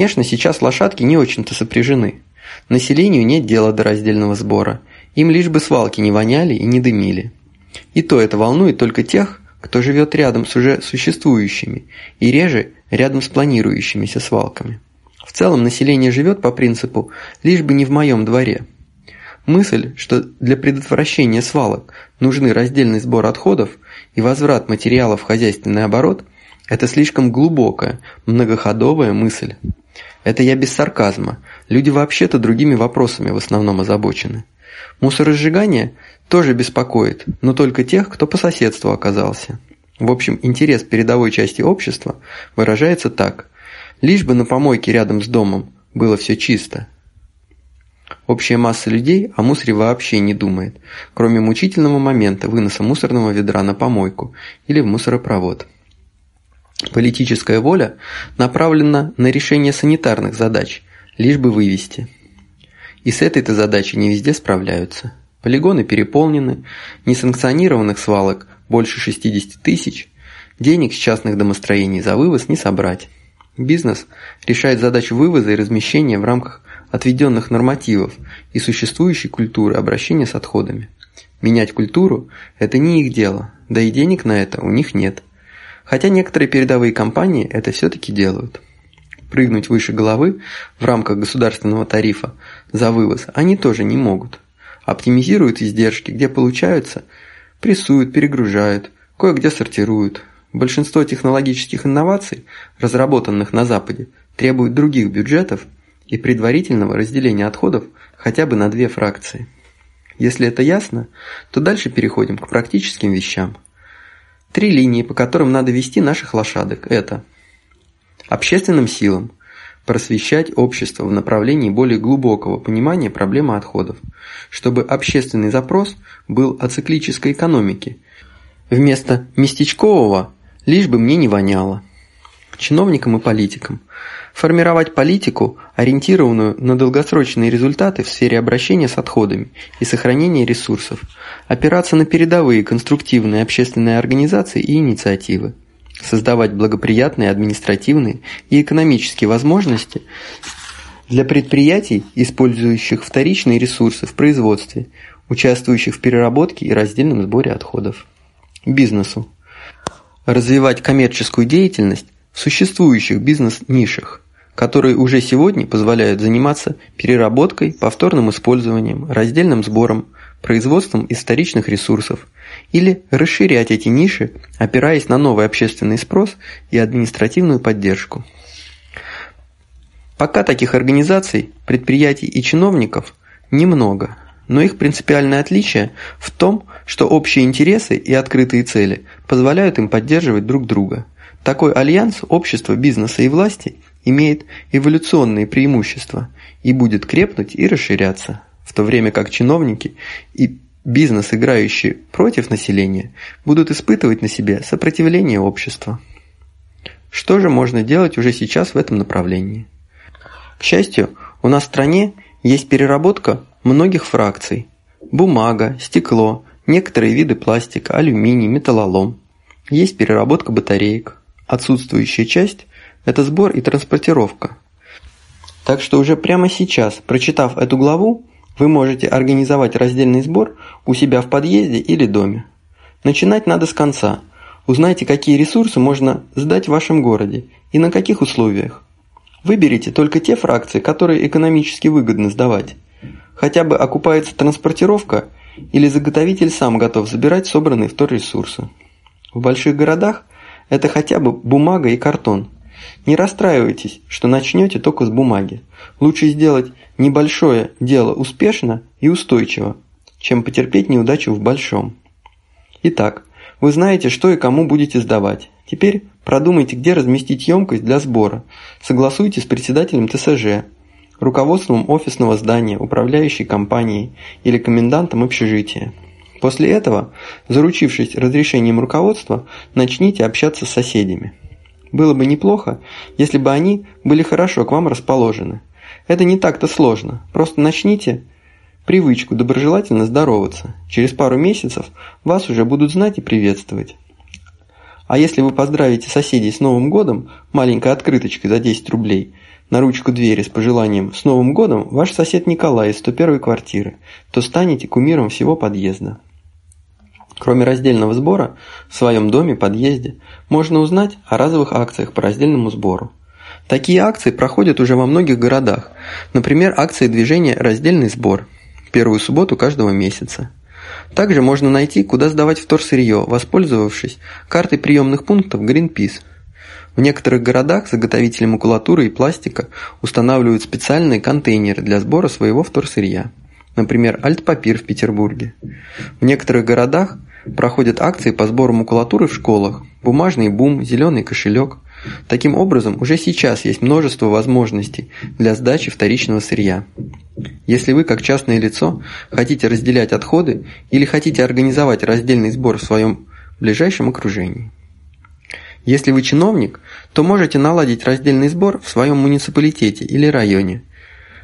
Конечно, сейчас лошадки не очень-то сопряжены. Населению нет дела до раздельного сбора. Им лишь бы свалки не воняли и не дымили. И то это волнует только тех, кто живет рядом с уже существующими и реже рядом с планирующимися свалками. В целом население живет по принципу «лишь бы не в моем дворе». Мысль, что для предотвращения свалок нужны раздельный сбор отходов и возврат материалов в хозяйственный оборот – это слишком глубокая, многоходовая мысль. Это я без сарказма. Люди вообще-то другими вопросами в основном озабочены. Мусоросжигание тоже беспокоит, но только тех, кто по соседству оказался. В общем, интерес передовой части общества выражается так. Лишь бы на помойке рядом с домом было все чисто. Общая масса людей о мусоре вообще не думает, кроме мучительного момента выноса мусорного ведра на помойку или в мусоропровод. Политическая воля направлена на решение санитарных задач, лишь бы вывести. И с этой-то задачей не везде справляются. Полигоны переполнены, несанкционированных свалок больше 60 тысяч, денег с частных домостроений за вывоз не собрать. Бизнес решает задачу вывоза и размещения в рамках отведенных нормативов и существующей культуры обращения с отходами. Менять культуру – это не их дело, да и денег на это у них нет. Хотя некоторые передовые компании это все-таки делают. Прыгнуть выше головы в рамках государственного тарифа за вывоз они тоже не могут. Оптимизируют издержки, где получаются, прессуют, перегружают, кое-где сортируют. Большинство технологических инноваций, разработанных на Западе, требуют других бюджетов и предварительного разделения отходов хотя бы на две фракции. Если это ясно, то дальше переходим к практическим вещам – Три линии, по которым надо вести наших лошадок – это общественным силам – просвещать общество в направлении более глубокого понимания проблемы отходов, чтобы общественный запрос был о циклической экономике, вместо местечкового «лишь бы мне не воняло». Чиновникам и политикам формировать политику, ориентированную на долгосрочные результаты в сфере обращения с отходами и сохранения ресурсов, опираться на передовые конструктивные общественные организации и инициативы, создавать благоприятные административные и экономические возможности для предприятий, использующих вторичные ресурсы в производстве, участвующих в переработке и раздельном сборе отходов. Бизнесу. Развивать коммерческую деятельность в существующих бизнес-нишах, которые уже сегодня позволяют заниматься переработкой, повторным использованием, раздельным сбором, производством историчных ресурсов или расширять эти ниши, опираясь на новый общественный спрос и административную поддержку. Пока таких организаций, предприятий и чиновников немного, но их принципиальное отличие в том, что общие интересы и открытые цели позволяют им поддерживать друг друга – такой альянс общества, бизнеса и власти имеет эволюционные преимущества и будет крепнуть и расширяться, в то время как чиновники и бизнес, играющие против населения, будут испытывать на себе сопротивление общества. Что же можно делать уже сейчас в этом направлении? К счастью, у нас в стране есть переработка многих фракций. Бумага, стекло, некоторые виды пластика, алюминий, металлолом. Есть переработка батареек. Отсутствующая часть – это сбор и транспортировка. Так что уже прямо сейчас, прочитав эту главу, вы можете организовать раздельный сбор у себя в подъезде или доме. Начинать надо с конца. Узнайте, какие ресурсы можно сдать в вашем городе и на каких условиях. Выберите только те фракции, которые экономически выгодно сдавать. Хотя бы окупается транспортировка или заготовитель сам готов забирать собранные вторресурсы. В больших городах это хотя бы бумага и картон. Не расстраивайтесь, что начнете только с бумаги. Лучше сделать небольшое дело успешно и устойчиво, чем потерпеть неудачу в большом. Итак, вы знаете, что и кому будете сдавать. Теперь продумайте, где разместить емкость для сбора. Согласуйте с председателем ТСЖ, руководством офисного здания, управляющей компанией или комендантом общежития. После этого, заручившись разрешением руководства, начните общаться с соседями. Было бы неплохо, если бы они были хорошо к вам расположены. Это не так-то сложно. Просто начните привычку доброжелательно здороваться. Через пару месяцев вас уже будут знать и приветствовать. А если вы поздравите соседей с Новым годом маленькой открыточкой за 10 рублей, на ручку двери с пожеланием «С Новым годом!» ваш сосед Николай из 101 квартиры, то станете кумиром всего подъезда. Кроме раздельного сбора, в своем доме, подъезде, можно узнать о разовых акциях по раздельному сбору. Такие акции проходят уже во многих городах, например, акции движения «Раздельный сбор» первую субботу каждого месяца. Также можно найти, куда сдавать вторсырье, воспользовавшись картой приемных пунктов Greenpeace. В некоторых городах заготовители макулатуры и пластика устанавливают специальные контейнеры для сбора своего вторсырья. Например, Альтпапир в Петербурге. В некоторых городах проходят акции по сбору макулатуры в школах, бумажный бум, зеленый кошелек. Таким образом, уже сейчас есть множество возможностей для сдачи вторичного сырья. Если вы, как частное лицо, хотите разделять отходы или хотите организовать раздельный сбор в своем ближайшем окружении. Если вы чиновник, то можете наладить раздельный сбор в своем муниципалитете или районе.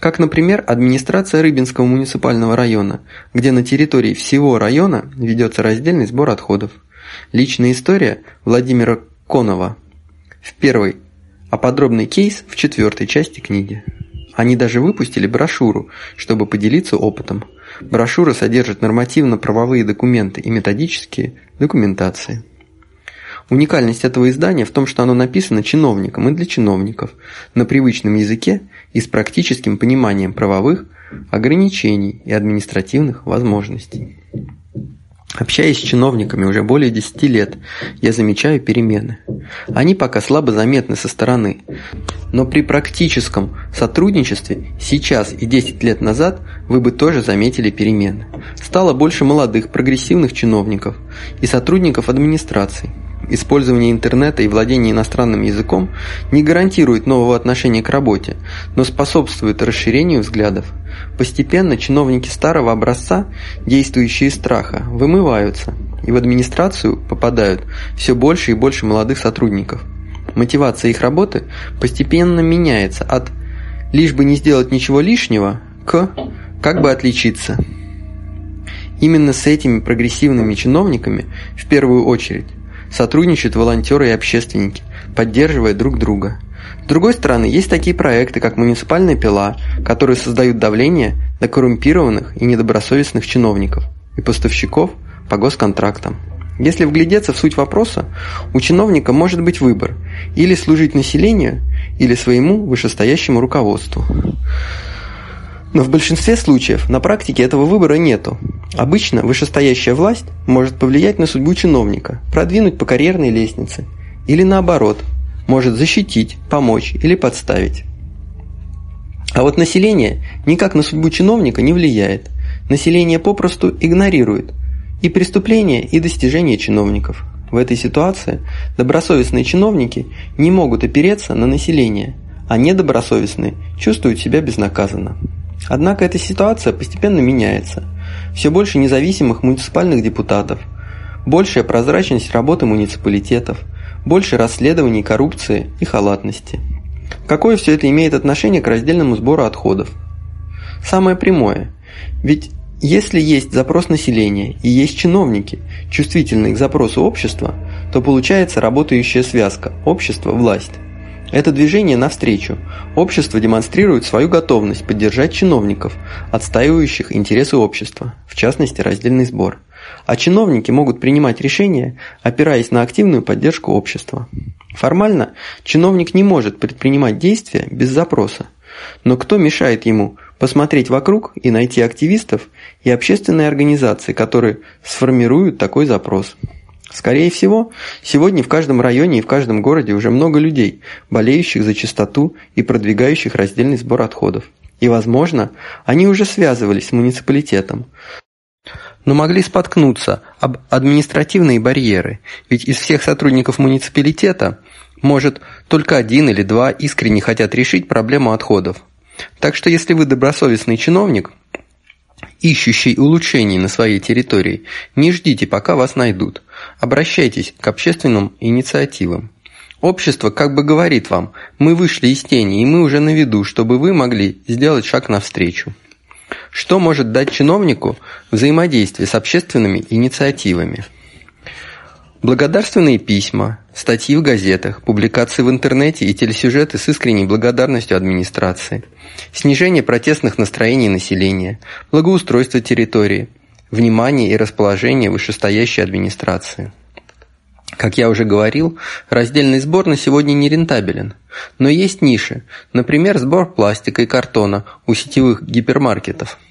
Как, например, администрация Рыбинского муниципального района, где на территории всего района ведется раздельный сбор отходов. Личная история Владимира Конова в первой, а подробный кейс в четвертой части книги. Они даже выпустили брошюру, чтобы поделиться опытом. Брошюра содержит нормативно-правовые документы и методические документации. Уникальность этого издания в том, что оно написано чиновником и для чиновников на привычном языке и с практическим пониманием правовых ограничений и административных возможностей. Общаясь с чиновниками уже более 10 лет, я замечаю перемены. Они пока слабо заметны со стороны, но при практическом сотрудничестве сейчас и 10 лет назад вы бы тоже заметили перемены. Стало больше молодых, прогрессивных чиновников и сотрудников администрации. Использование интернета и владение иностранным языком не гарантирует нового отношения к работе, но способствует расширению взглядов. Постепенно чиновники старого образца, действующие из страха, вымываются, и в администрацию попадают все больше и больше молодых сотрудников. Мотивация их работы постепенно меняется от «лишь бы не сделать ничего лишнего» к «как бы отличиться». Именно с этими прогрессивными чиновниками в первую очередь сотрудничают волонтеры и общественники, поддерживая друг друга. С другой стороны, есть такие проекты, как «Муниципальная пила», которые создают давление на коррумпированных и недобросовестных чиновников и поставщиков по госконтрактам. Если вглядеться в суть вопроса, у чиновника может быть выбор – или служить населению, или своему вышестоящему руководству. Но в большинстве случаев на практике этого выбора нету. Обычно вышестоящая власть может повлиять на судьбу чиновника, продвинуть по карьерной лестнице, или наоборот, может защитить, помочь или подставить. А вот население никак на судьбу чиновника не влияет. Население попросту игнорирует и преступления, и достижения чиновников. В этой ситуации добросовестные чиновники не могут опереться на население, а недобросовестные чувствуют себя безнаказанно. Однако эта ситуация постепенно меняется. Все больше независимых муниципальных депутатов, большая прозрачность работы муниципалитетов, больше расследований коррупции и халатности. Какое все это имеет отношение к раздельному сбору отходов? Самое прямое. Ведь если есть запрос населения и есть чиновники, чувствительные к запросу общества, то получается работающая связка общество-власть. Это движение навстречу. Общество демонстрирует свою готовность поддержать чиновников, отстаивающих интересы общества, в частности раздельный сбор. А чиновники могут принимать решения, опираясь на активную поддержку общества. Формально чиновник не может предпринимать действия без запроса. Но кто мешает ему посмотреть вокруг и найти активистов и общественные организации, которые сформируют такой запрос? Скорее всего, сегодня в каждом районе и в каждом городе уже много людей, болеющих за чистоту и продвигающих раздельный сбор отходов. И, возможно, они уже связывались с муниципалитетом, но могли споткнуться об административные барьеры, ведь из всех сотрудников муниципалитета, может, только один или два искренне хотят решить проблему отходов. Так что если вы добросовестный чиновник, ищущий улучшений на своей территории, не ждите, пока вас найдут. Обращайтесь к общественным инициативам. Общество как бы говорит вам, мы вышли из тени и мы уже на виду, чтобы вы могли сделать шаг навстречу. Что может дать чиновнику взаимодействие с общественными инициативами? Благодарственные письма, статьи в газетах, публикации в интернете и телесюжеты с искренней благодарностью администрации, снижение протестных настроений населения, благоустройство территории, внимание и расположение вышестоящей администрации. Как я уже говорил, раздельный сбор на сегодня не рентабелен. Но есть ниши, например, сбор пластика и картона у сетевых гипермаркетов –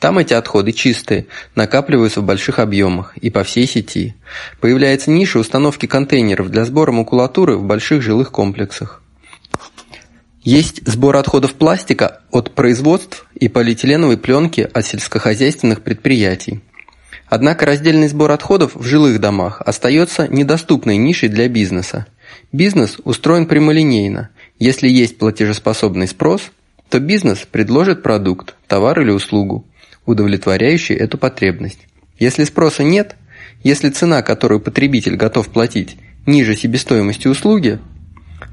там эти отходы чистые, накапливаются в больших объемах и по всей сети. Появляется ниша установки контейнеров для сбора макулатуры в больших жилых комплексах. Есть сбор отходов пластика от производств и полиэтиленовой пленки от сельскохозяйственных предприятий. Однако раздельный сбор отходов в жилых домах остается недоступной нишей для бизнеса. Бизнес устроен прямолинейно. Если есть платежеспособный спрос, то бизнес предложит продукт, товар или услугу удовлетворяющий эту потребность. Если спроса нет, если цена, которую потребитель готов платить, ниже себестоимости услуги,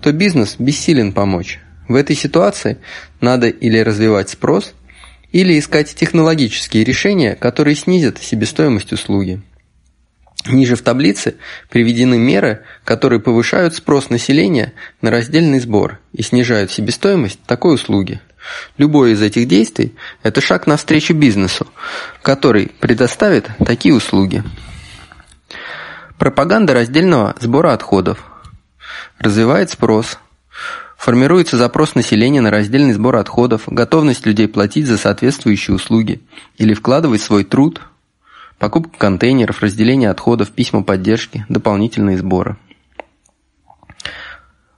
то бизнес бессилен помочь. В этой ситуации надо или развивать спрос, или искать технологические решения, которые снизят себестоимость услуги. Ниже в таблице приведены меры, которые повышают спрос населения на раздельный сбор и снижают себестоимость такой услуги. Любое из этих действий – это шаг навстречу бизнесу, который предоставит такие услуги. Пропаганда раздельного сбора отходов. Развивает спрос. Формируется запрос населения на раздельный сбор отходов, готовность людей платить за соответствующие услуги или вкладывать свой труд, покупка контейнеров, разделение отходов, письма поддержки, дополнительные сборы.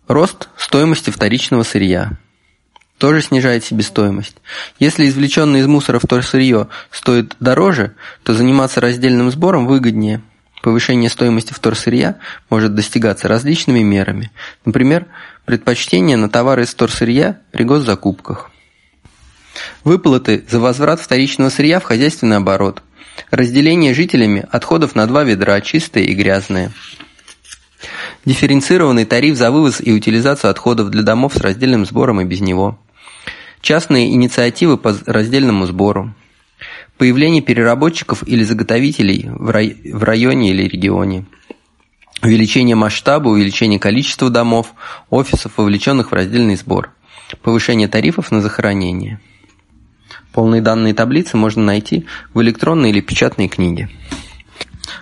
Рост стоимости вторичного сырья – тоже снижает себестоимость. Если извлеченное из мусора вторсырье стоит дороже, то заниматься раздельным сбором выгоднее. Повышение стоимости вторсырья может достигаться различными мерами. Например, предпочтение на товары из вторсырья при госзакупках. Выплаты за возврат вторичного сырья в хозяйственный оборот. Разделение жителями отходов на два ведра, чистые и грязные. Дифференцированный тариф за вывоз и утилизацию отходов для домов с раздельным сбором и без него частные инициативы по раздельному сбору, появление переработчиков или заготовителей в районе или регионе, увеличение масштаба, увеличение количества домов, офисов, вовлеченных в раздельный сбор, повышение тарифов на захоронение. Полные данные таблицы можно найти в электронной или печатной книге.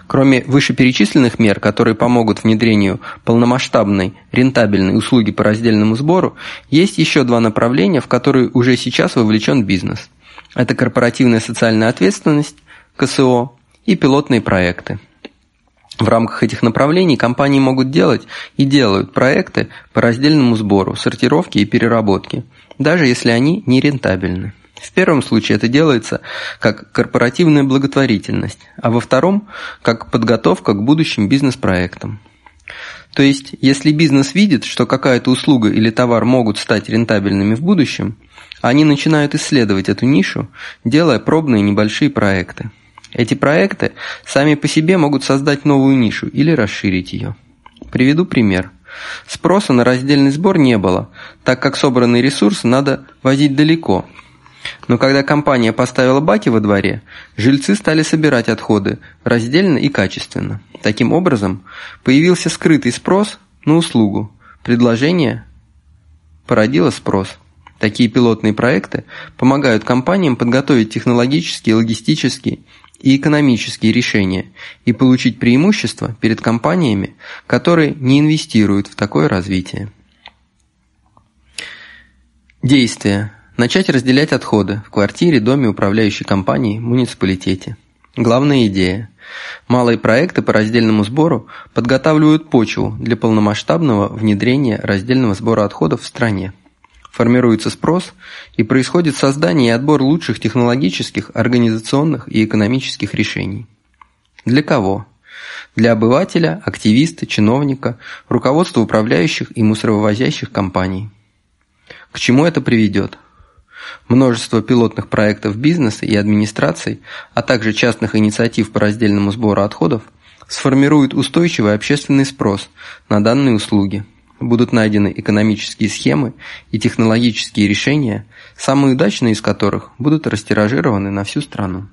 Кроме вышеперечисленных мер, которые помогут внедрению полномасштабной рентабельной услуги по раздельному сбору, есть еще два направления, в которые уже сейчас вовлечен бизнес. Это корпоративная социальная ответственность, КСО, и пилотные проекты. В рамках этих направлений компании могут делать и делают проекты по раздельному сбору, сортировке и переработке, даже если они не рентабельны. В первом случае это делается как корпоративная благотворительность, а во втором – как подготовка к будущим бизнес-проектам. То есть, если бизнес видит, что какая-то услуга или товар могут стать рентабельными в будущем, они начинают исследовать эту нишу, делая пробные небольшие проекты. Эти проекты сами по себе могут создать новую нишу или расширить ее. Приведу пример. Спроса на раздельный сбор не было, так как собранные ресурсы надо возить далеко, но когда компания поставила баки во дворе, жильцы стали собирать отходы раздельно и качественно. Таким образом, появился скрытый спрос на услугу. Предложение породило спрос. Такие пилотные проекты помогают компаниям подготовить технологические, логистические и экономические решения и получить преимущество перед компаниями, которые не инвестируют в такое развитие. Действия. Начать разделять отходы в квартире, доме, управляющей компании, муниципалитете. Главная идея. Малые проекты по раздельному сбору подготавливают почву для полномасштабного внедрения раздельного сбора отходов в стране. Формируется спрос и происходит создание и отбор лучших технологических, организационных и экономических решений. Для кого? Для обывателя, активиста, чиновника, руководства управляющих и мусоровозящих компаний. К чему это приведет? Множество пилотных проектов бизнеса и администраций, а также частных инициатив по раздельному сбору отходов сформируют устойчивый общественный спрос на данные услуги. Будут найдены экономические схемы и технологические решения, самые удачные из которых будут растиражированы на всю страну.